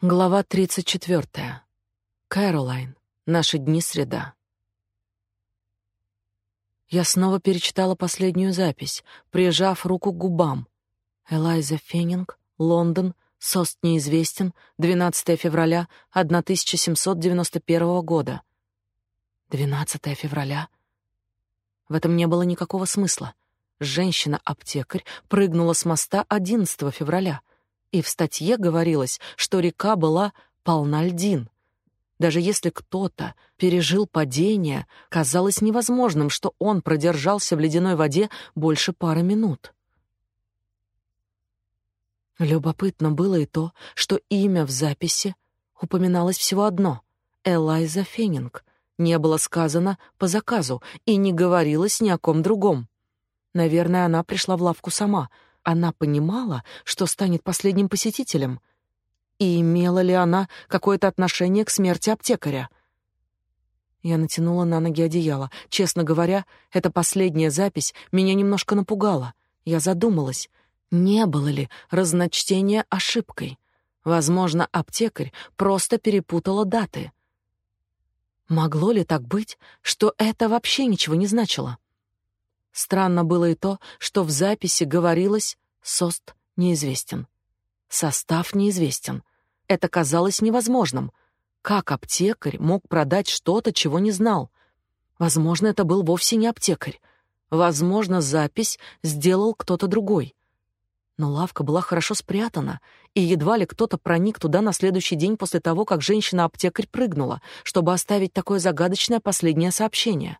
Глава 34. Кэролайн. Наши дни среда. Я снова перечитала последнюю запись, прижав руку к губам. Элайза Феннинг, Лондон, СОСТ неизвестен, 12 февраля 1791 года. 12 февраля? В этом не было никакого смысла. Женщина-аптекарь прыгнула с моста 11 февраля — и в статье говорилось, что река была полна льдин. Даже если кто-то пережил падение, казалось невозможным, что он продержался в ледяной воде больше пары минут. Любопытно было и то, что имя в записи упоминалось всего одно — Элайза Феннинг. Не было сказано по заказу и не говорилось ни о ком другом. Наверное, она пришла в лавку сама — она понимала, что станет последним посетителем? И имела ли она какое-то отношение к смерти аптекаря? Я натянула на ноги одеяло. Честно говоря, эта последняя запись меня немножко напугала. Я задумалась, не было ли разночтения ошибкой. Возможно, аптекарь просто перепутала даты. Могло ли так быть, что это вообще ничего не значило? Странно было и то, что в записи говорилось «СОСТ неизвестен». Состав неизвестен. Это казалось невозможным. Как аптекарь мог продать что-то, чего не знал? Возможно, это был вовсе не аптекарь. Возможно, запись сделал кто-то другой. Но лавка была хорошо спрятана, и едва ли кто-то проник туда на следующий день после того, как женщина-аптекарь прыгнула, чтобы оставить такое загадочное последнее сообщение.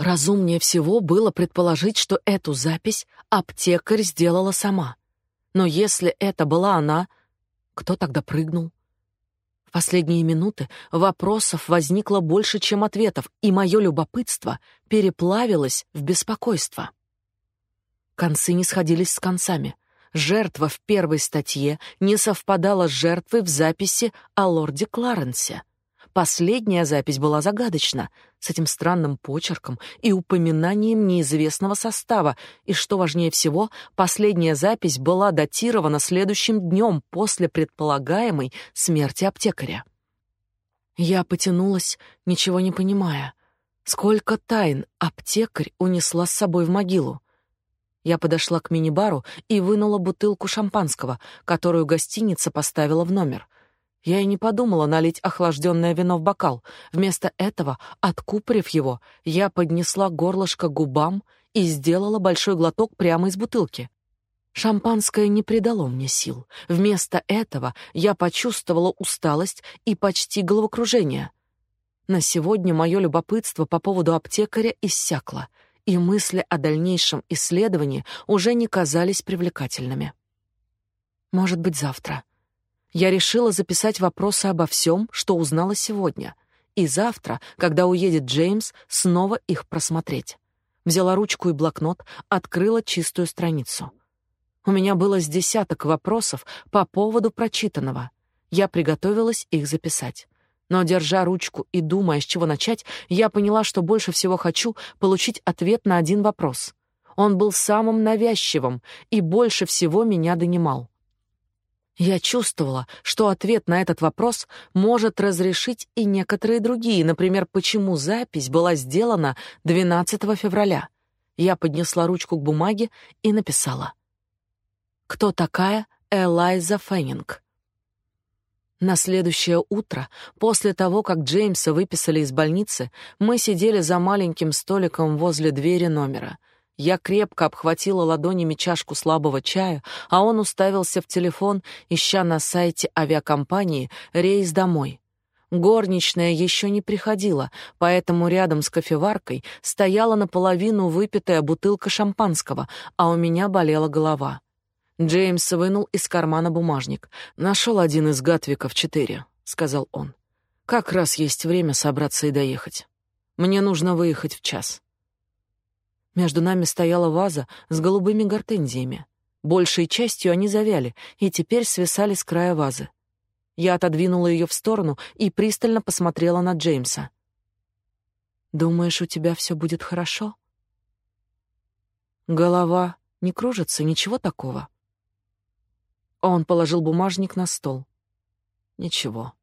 Разумнее всего было предположить, что эту запись аптекарь сделала сама. Но если это была она, кто тогда прыгнул? В последние минуты вопросов возникло больше, чем ответов, и мое любопытство переплавилось в беспокойство. Концы не сходились с концами. Жертва в первой статье не совпадала с жертвой в записи о лорде Кларенсе. Последняя запись была загадочна, с этим странным почерком и упоминанием неизвестного состава, и, что важнее всего, последняя запись была датирована следующим днем после предполагаемой смерти аптекаря. Я потянулась, ничего не понимая. Сколько тайн аптекарь унесла с собой в могилу? Я подошла к мини-бару и вынула бутылку шампанского, которую гостиница поставила в номер — я и не подумала налить охлажденное вино в бокал. Вместо этого, откупорив его, я поднесла горлышко к губам и сделала большой глоток прямо из бутылки. Шампанское не придало мне сил. Вместо этого я почувствовала усталость и почти головокружение. На сегодня мое любопытство по поводу аптекаря иссякло, и мысли о дальнейшем исследовании уже не казались привлекательными. Может быть, завтра я решила записать вопросы обо всем, что узнала сегодня, и завтра, когда уедет Джеймс, снова их просмотреть. Взяла ручку и блокнот, открыла чистую страницу. У меня было с десяток вопросов по поводу прочитанного. Я приготовилась их записать. Но, держа ручку и думая, с чего начать, я поняла, что больше всего хочу получить ответ на один вопрос. Он был самым навязчивым и больше всего меня донимал. Я чувствовала, что ответ на этот вопрос может разрешить и некоторые другие, например, почему запись была сделана 12 февраля. Я поднесла ручку к бумаге и написала: Кто такая Элайза Феннинг? На следующее утро, после того, как Джеймса выписали из больницы, мы сидели за маленьким столиком возле двери номера — я крепко обхватила ладонями чашку слабого чая, а он уставился в телефон, ища на сайте авиакомпании рейс домой. Горничная еще не приходила, поэтому рядом с кофеваркой стояла наполовину выпитая бутылка шампанского, а у меня болела голова. Джеймс вынул из кармана бумажник. «Нашел один из Гатвиков четыре», — сказал он. «Как раз есть время собраться и доехать. Мне нужно выехать в час». Между нами стояла ваза с голубыми гортензиями. Большей частью они завяли и теперь свисали с края вазы. Я отодвинула ее в сторону и пристально посмотрела на Джеймса. «Думаешь, у тебя все будет хорошо?» «Голова не кружится, ничего такого». Он положил бумажник на стол. Ничего.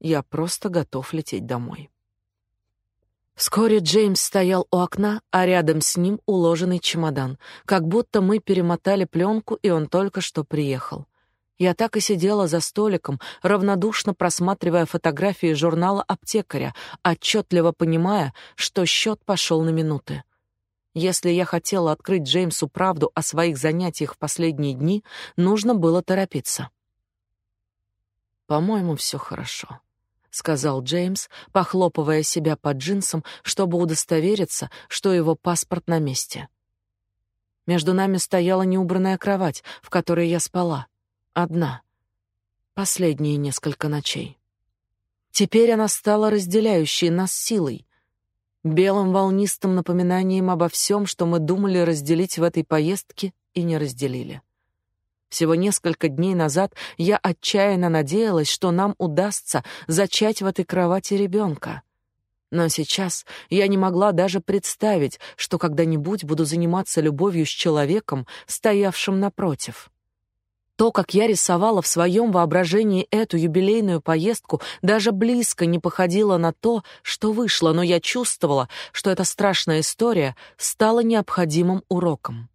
Я просто готов лететь домой. Вскоре Джеймс стоял у окна, а рядом с ним уложенный чемодан, как будто мы перемотали пленку, и он только что приехал. Я так и сидела за столиком, равнодушно просматривая фотографии журнала аптекаря, отчетливо понимая, что счет пошел на минуты. Если я хотела открыть Джеймсу правду о своих занятиях в последние дни, нужно было торопиться. По-моему, все хорошо сказал Джеймс, похлопывая себя по джинсам, чтобы удостовериться, что его паспорт на месте. Между нами стояла неубранная кровать, в которой я спала, одна. Последние несколько ночей. Теперь она стала разделяющей нас силой, белым волнистым напоминанием обо всем, что мы думали разделить в этой поездке и не разделили. Всего несколько дней назад я отчаянно надеялась, что нам удастся зачать в этой кровати ребенка. Но сейчас я не могла даже представить, что когда-нибудь буду заниматься любовью с человеком, стоявшим напротив. То, как я рисовала в своем воображении эту юбилейную поездку, даже близко не походило на то, что вышло, но я чувствовала, что эта страшная история стала необходимым уроком.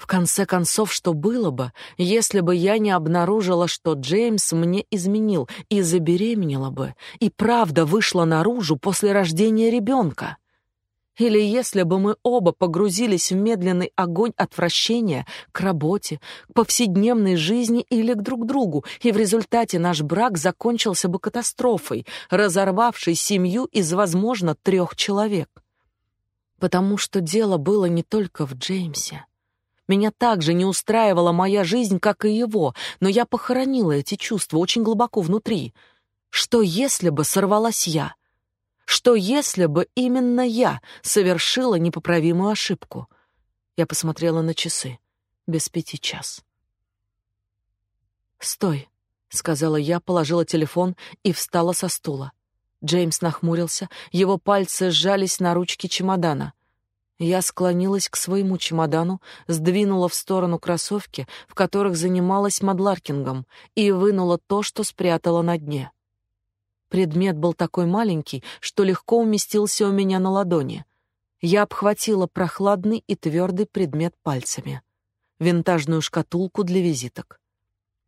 В конце концов, что было бы, если бы я не обнаружила, что Джеймс мне изменил и забеременела бы, и правда вышла наружу после рождения ребенка? Или если бы мы оба погрузились в медленный огонь отвращения к работе, к повседневной жизни или к друг другу, и в результате наш брак закончился бы катастрофой, разорвавшей семью из, возможно, трех человек? Потому что дело было не только в Джеймсе. Меня также не устраивала моя жизнь, как и его, но я похоронила эти чувства очень глубоко внутри. Что если бы сорвалась я? Что если бы именно я совершила непоправимую ошибку? Я посмотрела на часы. Без пяти час. «Стой», — сказала я, положила телефон и встала со стула. Джеймс нахмурился, его пальцы сжались на ручке чемодана. Я склонилась к своему чемодану, сдвинула в сторону кроссовки, в которых занималась мадларкингом, и вынула то, что спрятала на дне. Предмет был такой маленький, что легко уместился у меня на ладони. Я обхватила прохладный и твердый предмет пальцами. Винтажную шкатулку для визиток.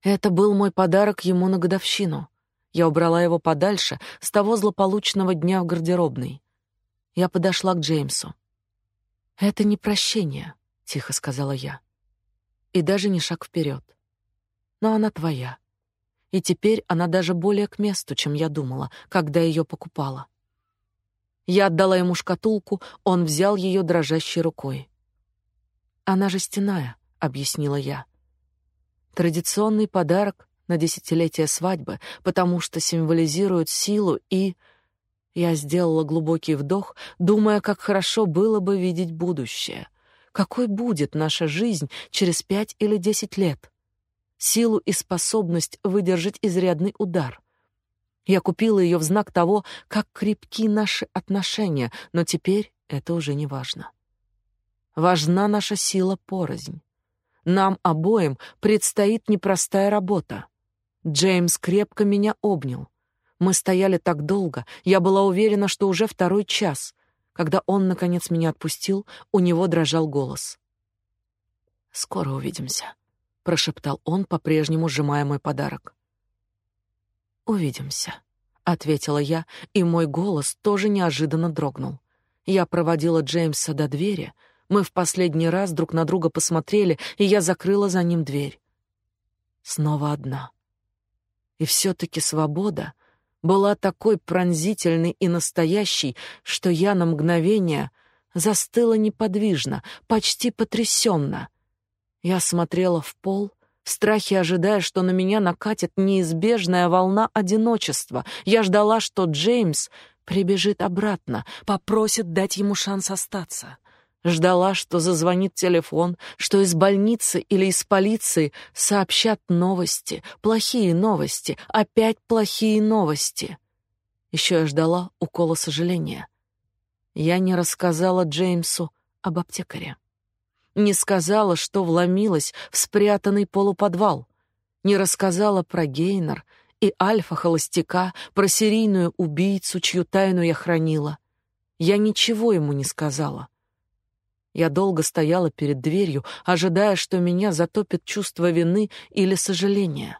Это был мой подарок ему на годовщину. Я убрала его подальше с того злополучного дня в гардеробной. Я подошла к Джеймсу. Это не прощение, тихо сказала я. И даже не шаг вперед. Но она твоя. И теперь она даже более к месту, чем я думала, когда ее покупала. Я отдала ему шкатулку, он взял ее дрожащей рукой. Она жестяная, объяснила я. Традиционный подарок на десятилетие свадьбы, потому что символизирует силу и я сделала глубокий вдох, думая, как хорошо было бы видеть будущее. Какой будет наша жизнь через пять или десять лет? Силу и способность выдержать изрядный удар. Я купила ее в знак того, как крепки наши отношения, но теперь это уже не важно. Важна наша сила порознь. Нам обоим предстоит непростая работа. Джеймс крепко меня обнял. Мы стояли так долго, я была уверена, что уже второй час. Когда он, наконец, меня отпустил, у него дрожал голос. «Скоро увидимся», — прошептал он, по-прежнему сжимая мой подарок. «Увидимся», — ответила я, и мой голос тоже неожиданно дрогнул. Я проводила Джеймса до двери, мы в последний раз друг на друга посмотрели, и я закрыла за ним дверь. Снова одна. И все-таки свобода была такой пронзительной и настоящей, что я на мгновение застыла неподвижно, почти потрясенно. Я смотрела в пол, в страхе ожидая, что на меня накатит неизбежная волна одиночества. Я ждала, что Джеймс прибежит обратно, попросит дать ему шанс остаться. Ждала, что зазвонит телефон, что из больницы или из полиции сообщат новости, плохие новости, опять плохие новости. Еще я ждала укола сожаления. Я не рассказала Джеймсу об аптекаре. Не сказала, что вломилась в спрятанный полуподвал. Не рассказала про Гейнер и альфа-холостяка, про серийную убийцу, чью тайну я хранила. Я ничего ему не сказала. Я долго стояла перед дверью, ожидая, что меня затопит чувство вины или сожаления.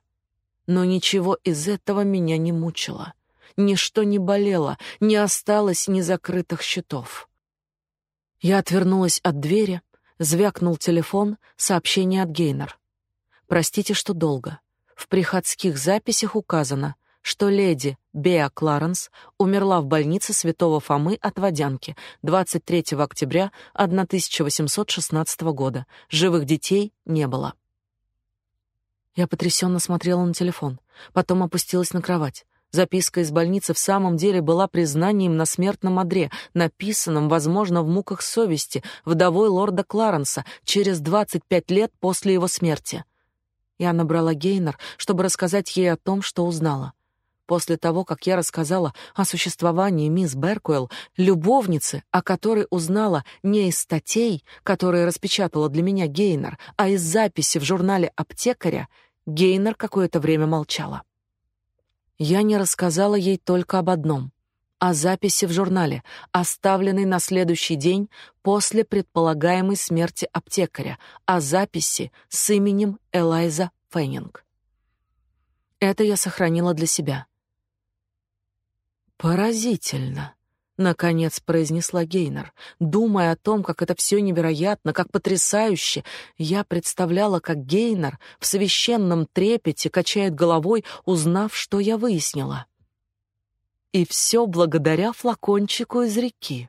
Но ничего из этого меня не мучило. Ничто не болело, не осталось незакрытых счетов. Я отвернулась от двери, звякнул телефон, сообщение от Гейнер. Простите, что долго. В приходских записях указано, что леди Беа Кларенс умерла в больнице Святого Фомы от водянки 23 октября 1816 года. Живых детей не было. Я потрясенно смотрела на телефон, потом опустилась на кровать. Записка из больницы в самом деле была признанием на смертном одре, написанном, возможно, в муках совести, вдовой лорда Кларенса через 25 лет после его смерти. Я набрала Гейнер, чтобы рассказать ей о том, что узнала. После того, как я рассказала о существовании мисс Беркуэлл, любовницы, о которой узнала не из статей, которые распечатала для меня Гейнер, а из записи в журнале аптекаря, Гейнер какое-то время молчала. Я не рассказала ей только об одном — о записи в журнале, оставленной на следующий день после предполагаемой смерти аптекаря, о записи с именем Элайза Феннинг. Это я сохранила для себя. Поразительно, наконец произнесла Гейнер, думая о том, как это все невероятно, как потрясающе. Я представляла, как Гейнер в священном трепете качает головой, узнав, что я выяснила. И все благодаря флакончику из реки.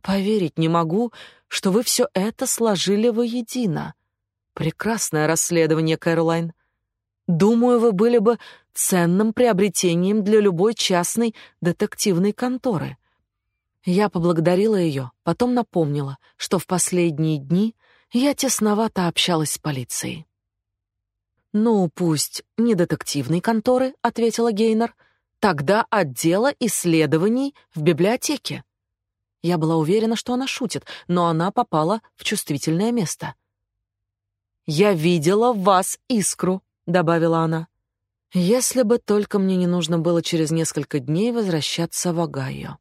Поверить не могу, что вы все это сложили воедино. Прекрасное расследование, Кэролайн. Думаю, вы были бы ценным приобретением для любой частной детективной конторы. Я поблагодарила ее, потом напомнила, что в последние дни я тесновато общалась с полицией. «Ну, пусть не детективной конторы», — ответила Гейнер. «Тогда отдела исследований в библиотеке». Я была уверена, что она шутит, но она попала в чувствительное место. «Я видела в вас искру», — добавила она. «Если бы только мне не нужно было через несколько дней возвращаться в Огайо».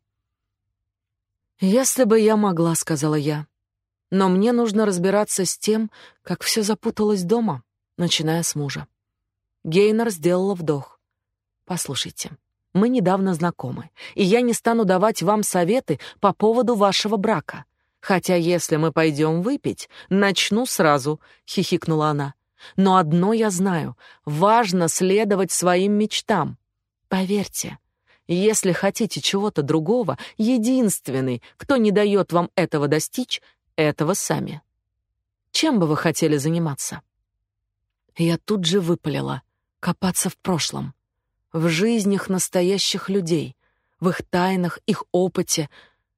«Если бы я могла», — сказала я. «Но мне нужно разбираться с тем, как все запуталось дома, начиная с мужа». Гейнер сделала вдох. «Послушайте, мы недавно знакомы, и я не стану давать вам советы по поводу вашего брака. Хотя если мы пойдем выпить, начну сразу», — хихикнула она. «Но одно я знаю — важно следовать своим мечтам. Поверьте, если хотите чего-то другого, единственный, кто не дает вам этого достичь, этого сами. Чем бы вы хотели заниматься? Я тут же выпалила. Копаться в прошлом. В жизнях настоящих людей. В их тайнах, их опыте.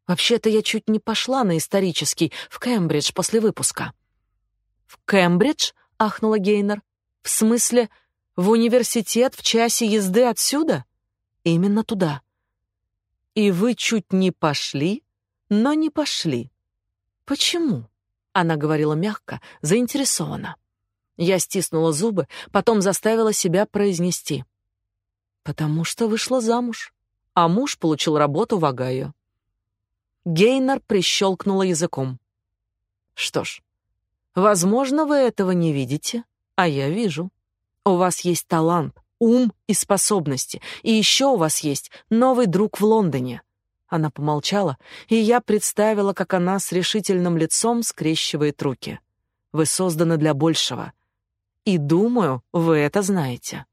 Вообще-то я чуть не пошла на исторический в Кембридж после выпуска. «В Кембридж?» — ахнула Гейнер. «В смысле, в университет в часе езды отсюда?» Именно туда. И вы чуть не пошли, но не пошли. Почему? Она говорила мягко, заинтересованно. Я стиснула зубы, потом заставила себя произнести: "Потому что вышла замуж, а муж получил работу в Огайо". Гейнер прищелкнула языком. Что ж, возможно, вы этого не видите, а я вижу. У вас есть талант, ум и способности. И еще у вас есть новый друг в Лондоне. Она помолчала, и я представила, как она с решительным лицом скрещивает руки. Вы созданы для большего. И думаю, вы это знаете.